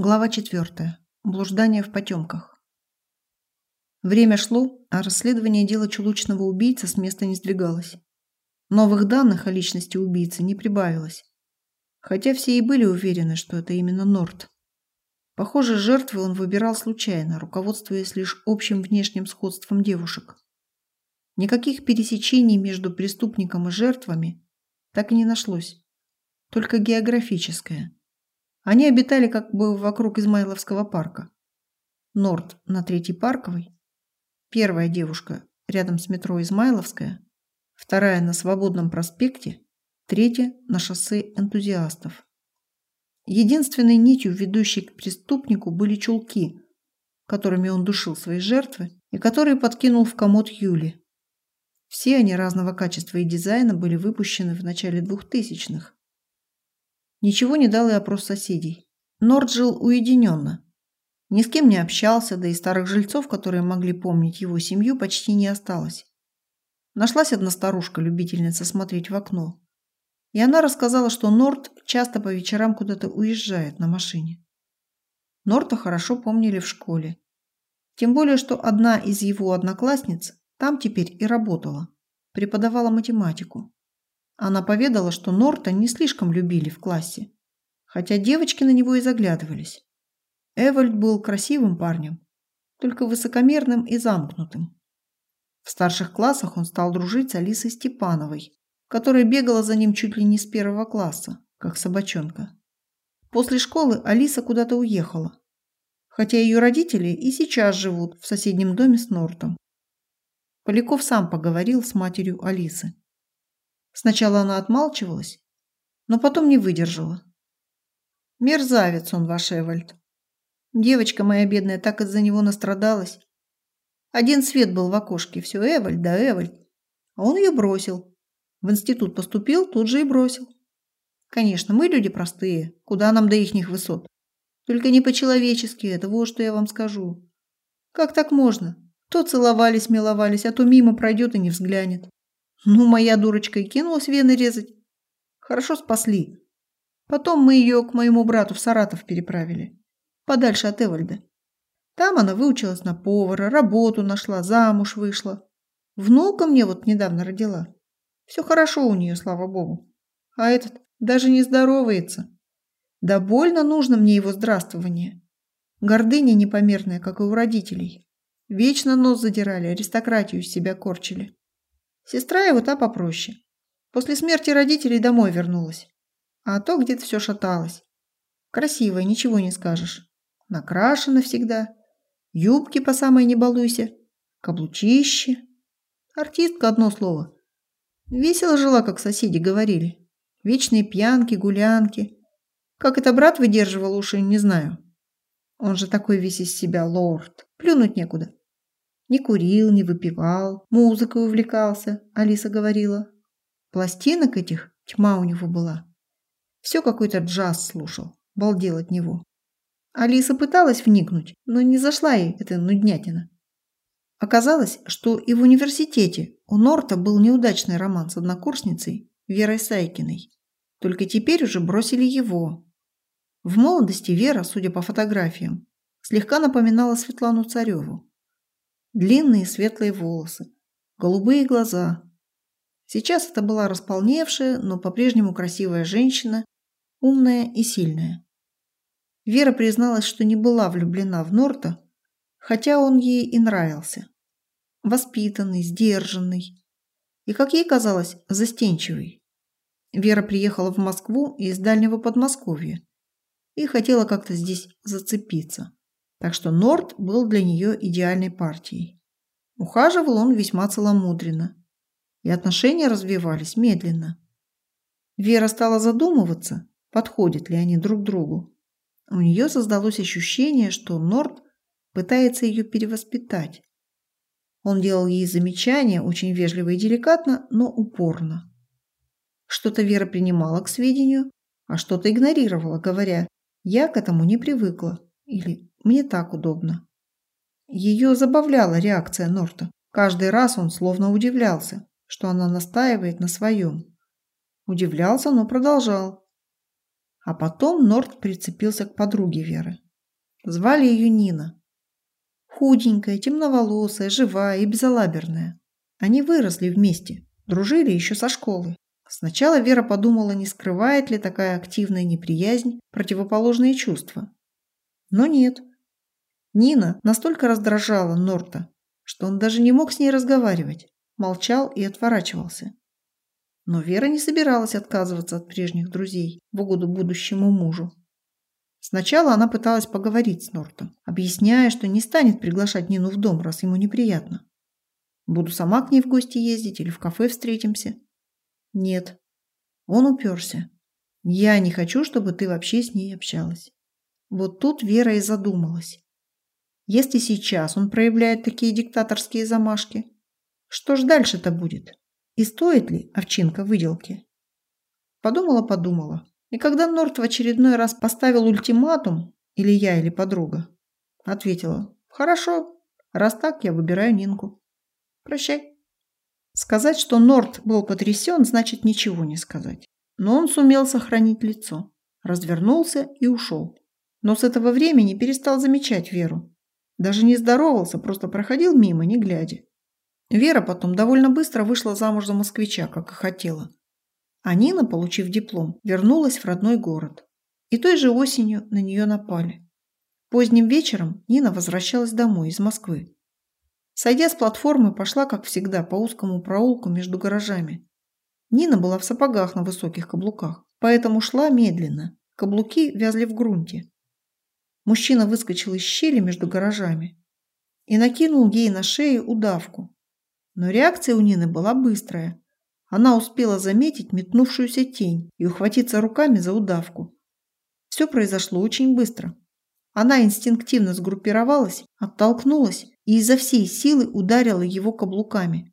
Глава 4. Блуждание в потемках. Время шло, а расследование дела чулочного убийцы с места не сдвигалось. Новых данных о личности убийцы не прибавилось. Хотя все и были уверены, что это именно Норт. Похоже, жертвы он выбирал случайно, руководствуясь лишь общим внешним сходством девушек. Никаких пересечений между преступником и жертвами так и не нашлось. Только географическое – они обитали как бы вокруг Измайловского парка. Норд на Третьей Парковой. Первая девушка рядом с метро Измайловская. Вторая на Свободном проспекте. Третья на шоссе энтузиастов. Единственной нитью, ведущей к преступнику, были чулки, которыми он душил свои жертвы и которые подкинул в комод Юли. Все они разного качества и дизайна были выпущены в начале двухтысячных. Ничего не дал и опрос соседей. Норд жил уединенно. Ни с кем не общался, да и старых жильцов, которые могли помнить его семью, почти не осталось. Нашлась одна старушка, любительница смотреть в окно. И она рассказала, что Норт часто по вечерам куда-то уезжает на машине. Норта хорошо помнили в школе. Тем более, что одна из его одноклассниц там теперь и работала, преподавала математику. Она поведала, что Норта не слишком любили в классе, хотя девочки на него и заглядывались. Эвальд был красивым парнем, только высокомерным и замкнутым. В старших классах он стал дружить с Алисой Степановой, которая бегала за ним чуть ли не с первого класса, как собачонка. После школы Алиса куда-то уехала, хотя ее родители и сейчас живут в соседнем доме с Нортом. Поляков сам поговорил с матерью Алисы. Сначала она отмалчивалась, но потом не выдержала. Мерзавец он, ваш Эвальд. Девочка моя бедная так из-за него настрадалась. Один свет был в окошке, все Эвальд да Эвальд. А он ее бросил. В институт поступил, тут же и бросил. Конечно, мы люди простые, куда нам до ихних высот. Только не по-человечески, это вот что я вам скажу. Как так можно? То целовались, миловались, а то мимо пройдет и не взглянет. Ну, моя дурочка и кинулась вены резать. Хорошо спасли. Потом мы ее к моему брату в Саратов переправили. Подальше от Эвальда. Там она выучилась на повара, работу нашла, замуж вышла. Внука мне вот недавно родила. Все хорошо у нее, слава богу. А этот даже не здоровается. Да больно нужно мне его здравствование. Гордыня непомерная, как и у родителей. Вечно нос задирали, аристократию из себя корчили. Сестра его та попроще. После смерти родителей домой вернулась. А то где-то все шаталось. Красивая, ничего не скажешь. Накрашена всегда. Юбки по самой не балуйся. Каблучище. Артистка одно слово. Весело жила, как соседи говорили. Вечные пьянки, гулянки. Как это брат выдерживал уши, не знаю. Он же такой весь из себя лорд. Плюнуть некуда. Не курил, не выпивал, музыкой увлекался, Алиса говорила. Пластинок этих тьма у него была. Все какой-то джаз слушал, балдел от него. Алиса пыталась вникнуть, но не зашла ей эта нуднятина. Оказалось, что и в университете у Норта был неудачный роман с однокурсницей Верой Сайкиной. Только теперь уже бросили его. В молодости Вера, судя по фотографиям, слегка напоминала Светлану Цареву. Длинные светлые волосы, голубые глаза. Сейчас это была располневшая, но по-прежнему красивая женщина, умная и сильная. Вера призналась, что не была влюблена в Норта, хотя он ей и нравился. Воспитанный, сдержанный и, как ей казалось, застенчивый. Вера приехала в Москву из дальнего Подмосковья и хотела как-то здесь зацепиться. Так что Норт был для нее идеальной партией. Ухаживал он весьма целомудренно, и отношения развивались медленно. Вера стала задумываться, подходят ли они друг другу. У нее создалось ощущение, что Норт пытается ее перевоспитать. Он делал ей замечания, очень вежливо и деликатно, но упорно. Что-то Вера принимала к сведению, а что-то игнорировала, говоря «я к этому не привыкла» или мне так удобно. Ее забавляла реакция Норта. Каждый раз он словно удивлялся, что она настаивает на своем. Удивлялся, но продолжал. А потом Норт прицепился к подруге Веры, Звали ее Нина. Худенькая, темноволосая, живая и безалаберная. Они выросли вместе, дружили еще со школы. Сначала Вера подумала, не скрывает ли такая активная неприязнь противоположные чувства. Но нет. Нина настолько раздражала Норта, что он даже не мог с ней разговаривать, молчал и отворачивался. Но Вера не собиралась отказываться от прежних друзей в угоду будущему мужу. Сначала она пыталась поговорить с Нортом, объясняя, что не станет приглашать Нину в дом, раз ему неприятно. Буду сама к ней в гости ездить или в кафе встретимся. Нет. Он уперся. Я не хочу, чтобы ты вообще с ней общалась. Вот тут Вера и задумалась. Если сейчас он проявляет такие диктаторские замашки, что ж дальше-то будет? И стоит ли овчинка выделки? Подумала-подумала. И когда Норт в очередной раз поставил ультиматум, или я, или подруга, ответила, хорошо, раз так, я выбираю Нинку. Прощай. Сказать, что Норт был потрясен, значит ничего не сказать. Но он сумел сохранить лицо, развернулся и ушел. Но с этого времени перестал замечать Веру. Даже не здоровался, просто проходил мимо, не глядя. Вера потом довольно быстро вышла замуж за москвича, как и хотела. А Нина, получив диплом, вернулась в родной город. И той же осенью на нее напали. Поздним вечером Нина возвращалась домой из Москвы. Сойдя с платформы, пошла, как всегда, по узкому проулку между гаражами. Нина была в сапогах на высоких каблуках, поэтому шла медленно. Каблуки вязли в грунте. Мужчина выскочил из щели между гаражами и накинул ей на шею удавку. Но реакция у Нины была быстрая. Она успела заметить метнувшуюся тень и ухватиться руками за удавку. Все произошло очень быстро. Она инстинктивно сгруппировалась, оттолкнулась и изо всей силы ударила его каблуками.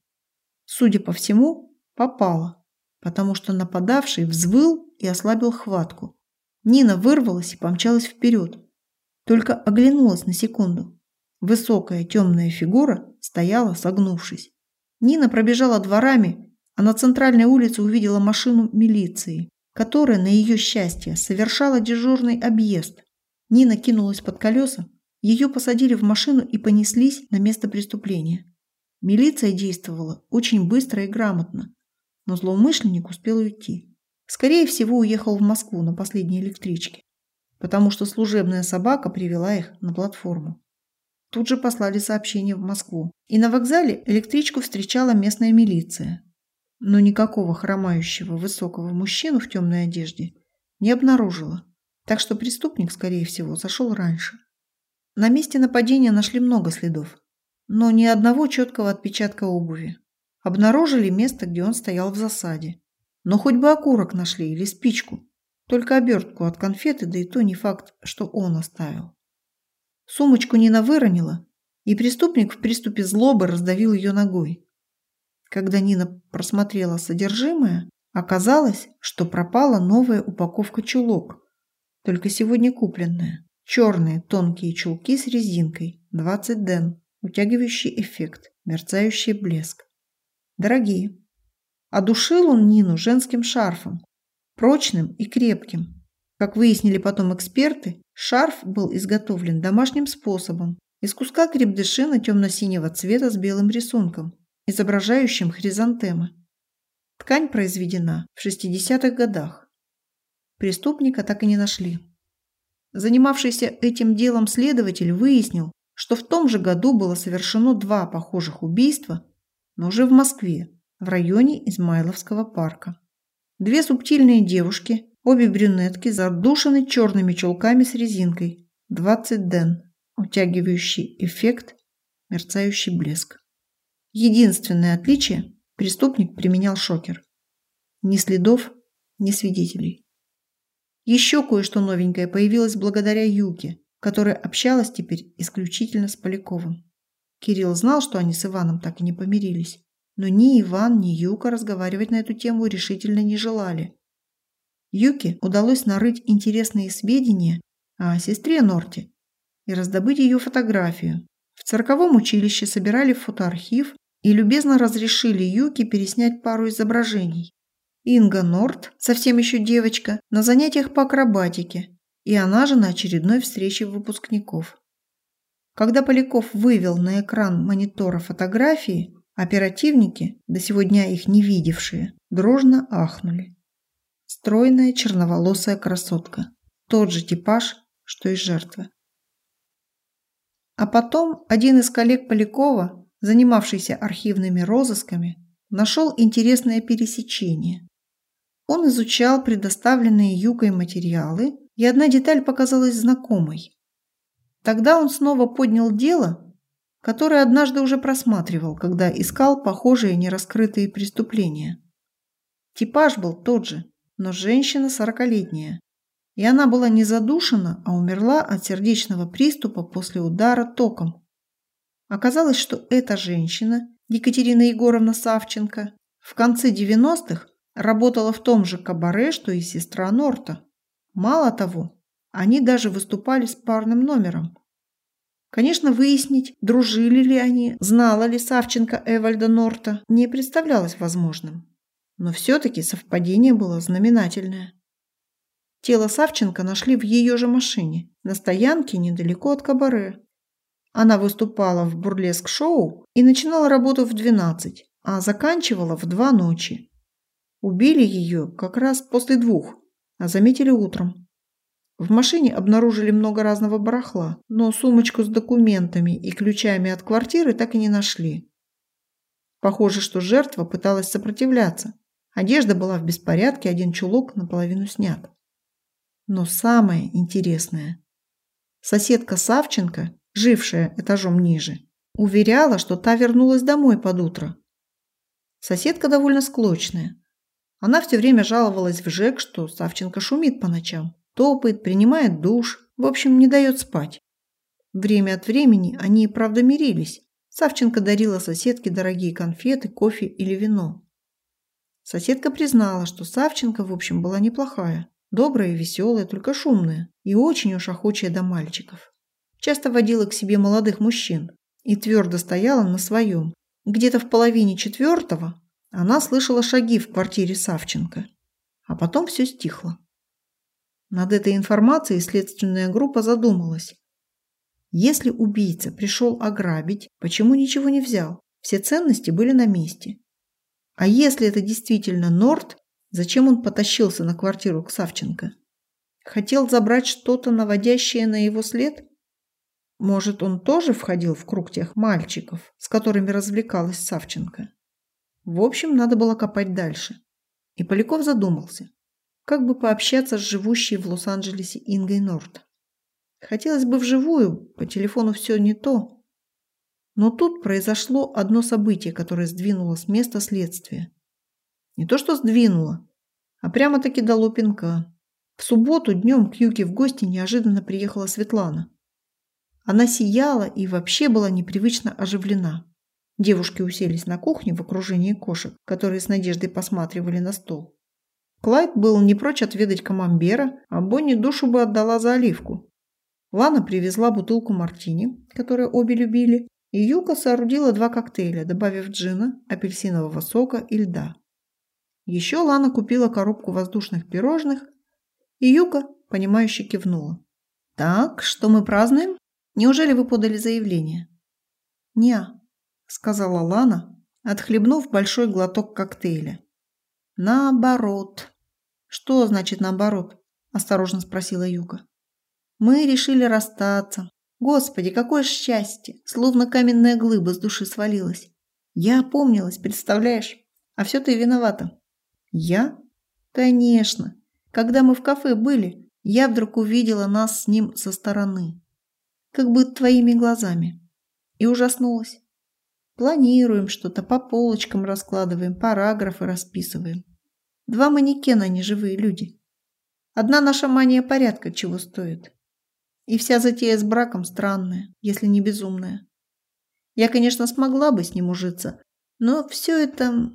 Судя по всему, попала, потому что нападавший взвыл и ослабил хватку. Нина вырвалась и помчалась вперед. Только оглянулась на секунду. Высокая темная фигура стояла, согнувшись. Нина пробежала дворами а на центральной улице увидела машину милиции, которая, на ее счастье, совершала дежурный объезд. Нина кинулась под колеса, ее посадили в машину и понеслись на место преступления. Милиция действовала очень быстро и грамотно, но злоумышленник успел уйти. Скорее всего, уехал в Москву на последней электричке, потому что служебная собака привела их на платформу. Тут же послали сообщение в Москву. И на вокзале электричку встречала местная милиция, но никакого хромающего высокого мужчину в темной одежде не обнаружила, так что преступник, скорее всего, зашел раньше. На месте нападения нашли много следов, но ни одного четкого отпечатка обуви. Обнаружили место, где он стоял в засаде. Но хоть бы окурок нашли или спичку, только обертку от конфеты, да и то не факт, что он оставил. Сумочку Нина выронила, и преступник в приступе злобы раздавил ее ногой. Когда Нина просмотрела содержимое, оказалось, что пропала новая упаковка чулок, только сегодня купленная. Черные тонкие чулки с резинкой, 20 ден, утягивающий эффект, мерцающий блеск. Дорогие. Одушил он Нину женским шарфом, прочным и крепким. Как выяснили потом эксперты, шарф был изготовлен домашним способом из куска крепдышина темно-синего цвета с белым рисунком изображающим хризантемы. Ткань произведена в 60-х годах. Преступника так и не нашли. Занимавшийся этим делом следователь выяснил, что в том же году было совершено два похожих убийства, но уже в Москве, в районе Измайловского парка. Две субтильные девушки, обе брюнетки, задушены черными чулками с резинкой, 20 ден, утягивающий эффект, мерцающий блеск. Единственное отличие – преступник применял шокер. Ни следов, ни свидетелей. Еще кое-что новенькое появилось благодаря Юке, которая общалась теперь исключительно с Поляковым. Кирилл знал, что они с Иваном так и не помирились, но ни Иван, ни Юка разговаривать на эту тему решительно не желали. Юке удалось нарыть интересные сведения о сестре Норте и раздобыть ее фотографию. В цирковом училище собирали фотоархив и любезно разрешили Юке переснять пару изображений. Инга Норт, совсем еще девочка, на занятиях по акробатике, и она же на очередной встрече выпускников. Когда Поляков вывел на экран монитора фотографии, оперативники, до сего дня их не видевшие, дружно ахнули. Стройная черноволосая красотка. Тот же типаж, что и жертва. А потом один из коллег Полякова, занимавшийся архивными розысками, нашел интересное пересечение. Он изучал предоставленные Юкой материалы, и одна деталь показалась знакомой. Тогда он снова поднял дело, которое однажды уже просматривал, когда искал похожие нераскрытые преступления. Типаж был тот же, но женщина сорокалетняя, и она была не задушена, а умерла от сердечного приступа после удара током. Оказалось, что эта женщина, Екатерина Егоровна Савченко, в конце 90-х работала в том же кабаре, что и сестра Норта. Мало того, они даже выступали с парным номером. Конечно, выяснить, дружили ли они, знала ли Савченко Эвальда Норта, не представлялось возможным. Но все-таки совпадение было знаменательное. Тело Савченко нашли в ее же машине, на стоянке недалеко от кабаре. Она выступала в бурлеск-шоу и начинала работу в 12, а заканчивала в 2 ночи. Убили ее как раз после двух, а заметили утром. В машине обнаружили много разного барахла, но сумочку с документами и ключами от квартиры так и не нашли. Похоже, что жертва пыталась сопротивляться. Одежда была в беспорядке, один чулок наполовину снят. Но самое интересное. Соседка Савченко, жившая этажом ниже, уверяла, что та вернулась домой под утро. Соседка довольно склочная, она все время жаловалась в ЖЭК, что Савченко шумит по ночам, топает, принимает душ, в общем, не дает спать. Время от времени они и правда мирились. Савченко дарила соседке дорогие конфеты, кофе или вино. Соседка признала, что Савченко, в общем, была неплохая, добрая веселая, только шумная, и очень уж охочая до мальчиков. Часто водила к себе молодых мужчин и твердо стояла на своем. Где-то в половине четвертого она слышала шаги в квартире Савченко, а потом все стихло. Над этой информацией следственная группа задумалась. Если убийца пришел ограбить, почему ничего не взял? Все ценности были на месте. А если это действительно Норт, зачем он потащился на квартиру к Савченко? Хотел забрать что-то, наводящее на его след? Может, он тоже входил в круг тех мальчиков, с которыми развлекалась Савченко? В общем, надо было копать дальше. И Поляков задумался, как бы пообщаться с живущей в Лос-Анджелесе Ингой Норт. Хотелось бы вживую, по телефону все не то. Но тут произошло одно событие, которое сдвинуло с места следствия. Не то что сдвинуло, а прямо-таки дало пинка. В субботу днем к Юке в гости неожиданно приехала Светлана. Она сияла и вообще была непривычно оживлена. Девушки уселись на кухне в окружении кошек, которые с надеждой посматривали на стол. Клайд был не прочь отведать камамбера, а Бонни душу бы отдала за оливку. Лана привезла бутылку мартини, которую обе любили, и Юка соорудила два коктейля, добавив джина, апельсинового сока и льда. Еще Лана купила коробку воздушных пирожных, и Юка, понимающе кивнула. «Так, что мы празднуем? Неужели вы подали заявление?» «Не, – сказала Лана, отхлебнув большой глоток коктейля. «Наоборот». «Что значит наоборот?» – осторожно спросила Юка. «Мы решили расстаться. Господи, какое счастье! Словно каменная глыба с души свалилась. Я опомнилась, представляешь? А все ты виновата». «Я?» «Конечно. Когда мы в кафе были, я вдруг увидела нас с ним со стороны. Как бы твоими глазами. И ужаснулась. Планируем что-то, по полочкам раскладываем, параграфы расписываем. Два манекена, не живые люди. Одна наша мания порядка чего стоит. И вся затея с браком странная, если не безумная. Я, конечно, смогла бы с ним ужиться, но все это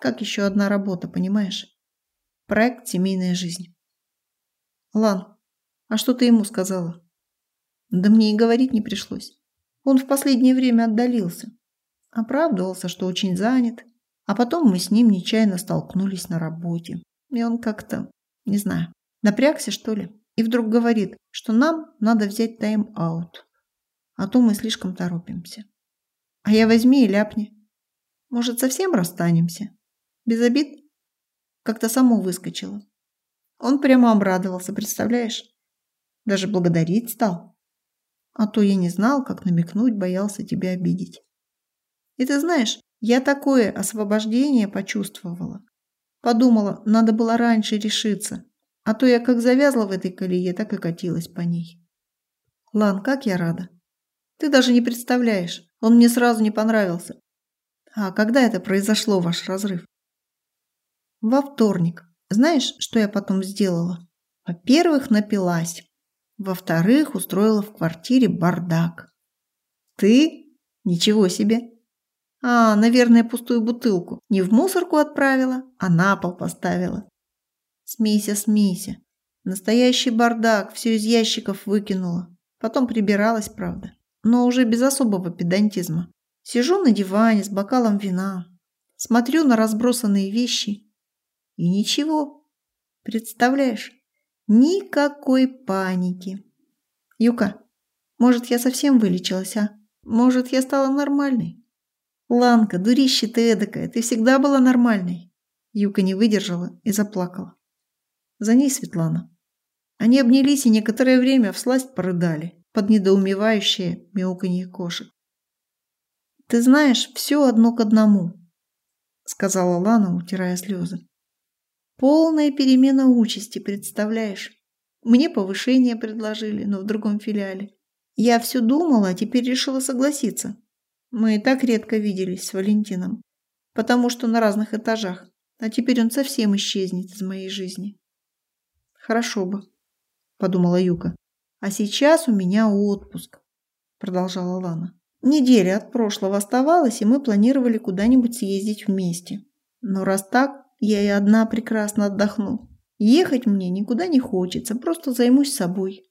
как еще одна работа, понимаешь? Проект «Семейная жизнь». Лан, а что ты ему сказала? Да мне и говорить не пришлось. Он в последнее время отдалился. Оправдывался, что очень занят. А потом мы с ним нечаянно столкнулись на работе. И он как-то, не знаю, напрягся, что ли. и вдруг говорит, что нам надо взять тайм-аут, а то мы слишком торопимся. А я возьми и ляпни. Может, совсем расстанемся? Без обид? Как-то само выскочило. Он прямо обрадовался, представляешь? Даже благодарить стал. А то я не знал, как намекнуть, боялся тебя обидеть. И ты знаешь, я такое освобождение почувствовала. Подумала, надо было раньше решиться, а то я как завязла в этой колее, так и катилась по ней. Лан, как я рада. Ты даже не представляешь, он мне сразу не понравился. А когда это произошло, ваш разрыв? Во вторник. Знаешь, что я потом сделала? Во-первых, напилась. Во-вторых, устроила в квартире бардак. Ты? Ничего себе. А, наверное, пустую бутылку. Не в мусорку отправила, а на пол поставила. Смейся, смейся. Настоящий бардак, все из ящиков выкинула. Потом прибиралась, правда. Но уже без особого педантизма. Сижу на диване с бокалом вина. Смотрю на разбросанные вещи. И ничего. Представляешь? Никакой паники. Юка, может, я совсем вылечилась, а? Может, я стала нормальной? Ланка, дурище ты эдакая, ты всегда была нормальной. Юка не выдержала и заплакала. За ней Светлана. Они обнялись и некоторое время всласть порыдали под недоумевающее мяуканье кошек. «Ты знаешь, все одно к одному», — сказала Лана, утирая слезы. «Полная перемена участи, представляешь? Мне повышение предложили, но в другом филиале. Я все думала, а теперь решила согласиться. Мы и так редко виделись с Валентином, потому что на разных этажах, а теперь он совсем исчезнет из моей жизни. Хорошо бы, подумала Юка. А сейчас у меня отпуск, продолжала Лана. Неделя от прошлого оставалась, и мы планировали куда-нибудь съездить вместе. Но раз так, я и одна прекрасно отдохну. Ехать мне никуда не хочется, просто займусь собой.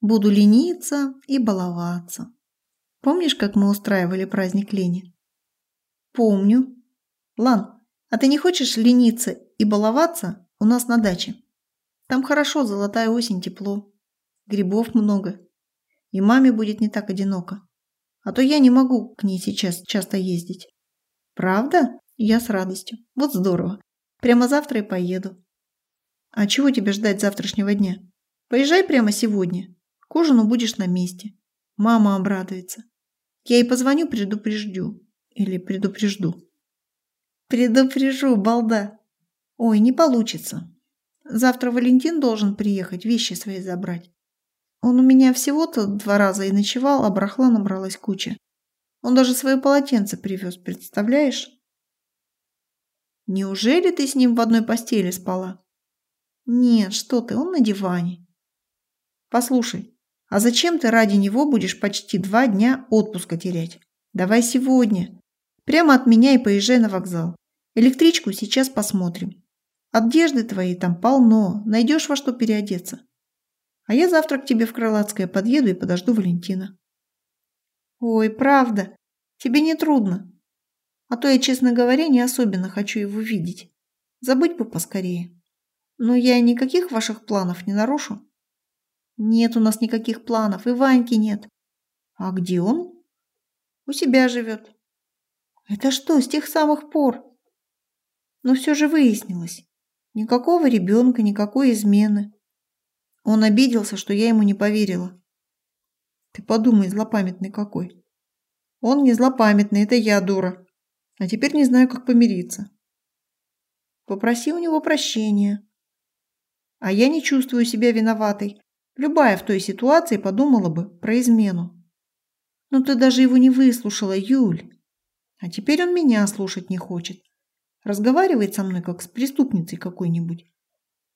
Буду лениться и баловаться. Помнишь, как мы устраивали праздник лени? Помню. Лан, а ты не хочешь лениться и баловаться у нас на даче? Там хорошо, золотая осень, тепло. Грибов много. И маме будет не так одиноко. А то я не могу к ней сейчас часто ездить. Правда? Я с радостью. Вот здорово. Прямо завтра и поеду. А чего тебе ждать завтрашнего дня? Поезжай прямо сегодня. К ужину будешь на месте. Мама обрадуется. Я ей позвоню, предупреждю. Или предупрежду. Предупрежу, балда. Ой, не получится. Завтра Валентин должен приехать, вещи свои забрать. Он у меня всего-то два раза и ночевал, а брахла набралась куча. Он даже свое полотенце привез, представляешь? Неужели ты с ним в одной постели спала? Нет, что ты, он на диване. Послушай, а зачем ты ради него будешь почти два дня отпуска терять? Давай сегодня. Прямо от меня и поезжай на вокзал. Электричку сейчас посмотрим. Одежды твоей там полно, найдешь во что переодеться. А я завтра к тебе в Крылатское подъеду и подожду Валентина. Ой, правда, тебе не трудно. А то я, честно говоря, не особенно хочу его видеть. Забыть бы поскорее. Но я никаких ваших планов не нарушу. Нет у нас никаких планов, и Ваньки нет. А где он? У себя живет. Это что, с тех самых пор? Но все же выяснилось. Никакого ребенка, никакой измены. Он обиделся, что я ему не поверила. Ты подумай, злопамятный какой. Он не злопамятный, это я дура. А теперь не знаю, как помириться. Попроси у него прощения. А я не чувствую себя виноватой. Любая в той ситуации подумала бы про измену. Но ты даже его не выслушала, Юль. А теперь он меня слушать не хочет. Разговаривает со мной, как с преступницей какой-нибудь.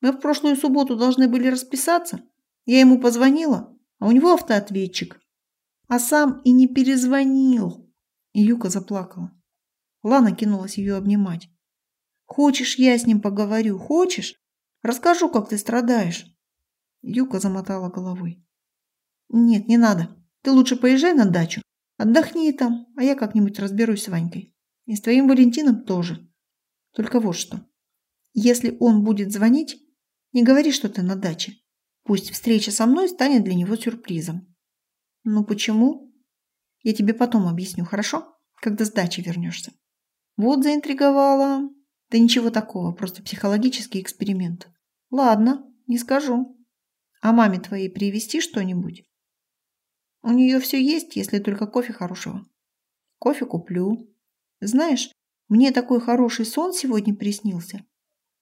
Мы в прошлую субботу должны были расписаться. Я ему позвонила, а у него автоответчик. А сам и не перезвонил. И Юка заплакала. Лана кинулась ее обнимать. «Хочешь, я с ним поговорю? Хочешь? Расскажу, как ты страдаешь». Юка замотала головой. «Нет, не надо. Ты лучше поезжай на дачу. Отдохни там, а я как-нибудь разберусь с Ванькой. И с твоим Валентином тоже. Только вот что. Если он будет звонить, не говори, что ты на даче. Пусть встреча со мной станет для него сюрпризом. Ну почему? Я тебе потом объясню, хорошо? Когда с дачи вернешься. Вот заинтриговала. Да ничего такого, просто психологический эксперимент. Ладно, не скажу. А маме твоей привезти что-нибудь? У нее все есть, если только кофе хорошего. Кофе куплю. Знаешь, мне такой хороший сон сегодня приснился.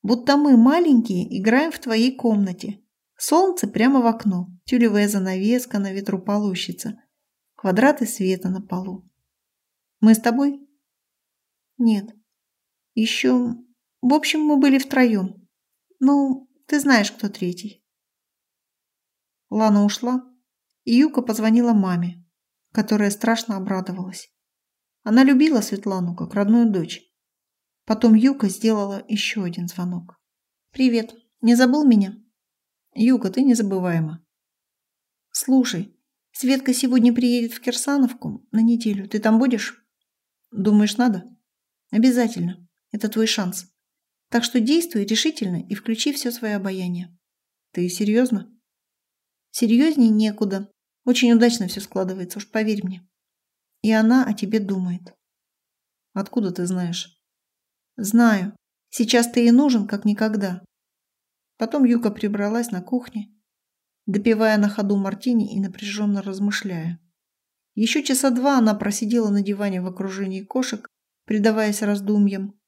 Будто мы маленькие играем в твоей комнате. Солнце прямо в окно, тюлевая занавеска на ветру полощется, квадраты света на полу. Мы с тобой? Нет. Еще... В общем, мы были втроем. Ну, ты знаешь, кто третий. Лана ушла, и Юка позвонила маме, которая страшно обрадовалась. Она любила Светлану как родную дочь. Потом Юка сделала еще один звонок. «Привет. Не забыл меня?» «Юка, ты незабываема». «Слушай, Светка сегодня приедет в Кирсановку на неделю. Ты там будешь?» «Думаешь, надо?» «Обязательно. Это твой шанс. Так что действуй решительно и включи все свое обаяние». «Ты серьезно?» «Серьезнее некуда. Очень удачно все складывается, уж поверь мне. И она о тебе думает». «Откуда ты знаешь?» Знаю. Сейчас ты и нужен, как никогда. Потом Юка прибралась на кухне, допивая на ходу мартини и напряженно размышляя. Еще часа два она просидела на диване в окружении кошек, предаваясь раздумьям.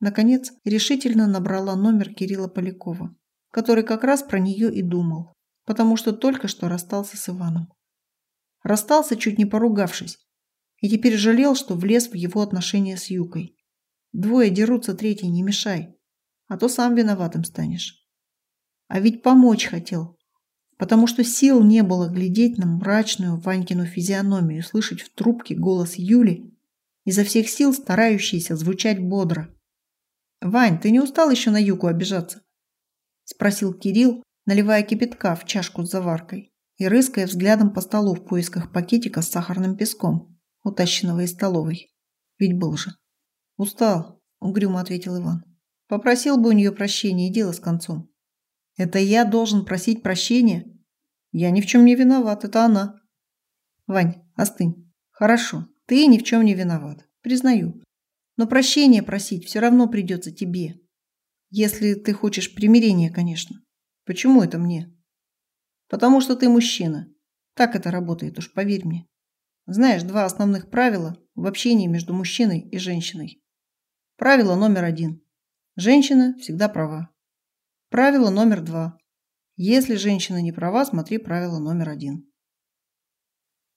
Наконец, решительно набрала номер Кирилла Полякова, который как раз про нее и думал, потому что только что расстался с Иваном. Расстался, чуть не поругавшись, и теперь жалел, что влез в его отношения с Юкой. Двое дерутся, третий не мешай, а то сам виноватым станешь. А ведь помочь хотел, потому что сил не было глядеть на мрачную Ванькину физиономию, слышать в трубке голос Юли, изо всех сил старающийся звучать бодро. «Вань, ты не устал еще на Юку обижаться?» – спросил Кирилл, наливая кипятка в чашку с заваркой и рыская взглядом по столу в поисках пакетика с сахарным песком, утащенного из столовой. Ведь был же. «Устал», – угрюмо ответил Иван. «Попросил бы у нее прощения и дело с концом». «Это я должен просить прощения? Я ни в чем не виноват, это она». «Вань, остынь. Хорошо, ты ни в чем не виноват, признаю. Но прощения просить все равно придется тебе. Если ты хочешь примирения, конечно. Почему это мне? Потому что ты мужчина. Так это работает, уж поверь мне. Знаешь, два основных правила в общении между мужчиной и женщиной. Правило номер один. Женщина всегда права. Правило номер два. Если женщина не права, смотри правило номер один.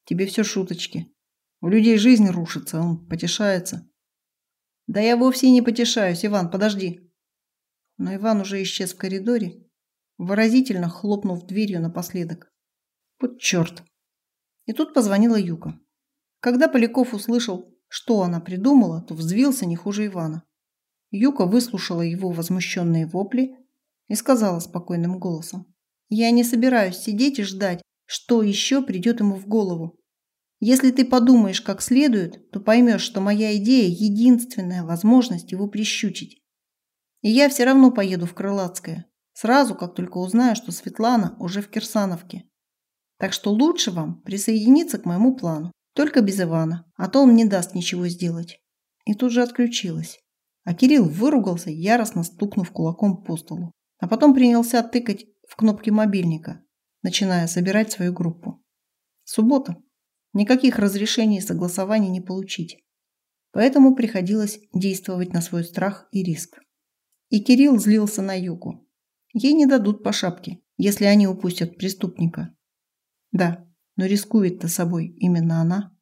Тебе все шуточки. У людей жизнь рушится, он потешается. Да я вовсе не потешаюсь, Иван, подожди. Но Иван уже исчез в коридоре, выразительно хлопнув дверью напоследок. Вот черт. И тут позвонила Юка. Когда Поляков услышал, что она придумала, то взвился не хуже Ивана. Юка выслушала его возмущенные вопли и сказала спокойным голосом. «Я не собираюсь сидеть и ждать, что еще придет ему в голову. Если ты подумаешь как следует, то поймешь, что моя идея – единственная возможность его прищучить. И я все равно поеду в Крылатское, сразу, как только узнаю, что Светлана уже в Кирсановке. Так что лучше вам присоединиться к моему плану. Только без Ивана, а то он не даст ничего сделать. И тут же отключилась. А Кирилл выругался, яростно стукнув кулаком по столу. А потом принялся тыкать в кнопки мобильника, начиная собирать свою группу. Суббота. Никаких разрешений и согласований не получить. Поэтому приходилось действовать на свой страх и риск. И Кирилл злился на Юку. Ей не дадут по шапке, если они упустят преступника. Да, но рискует-то собой именно она.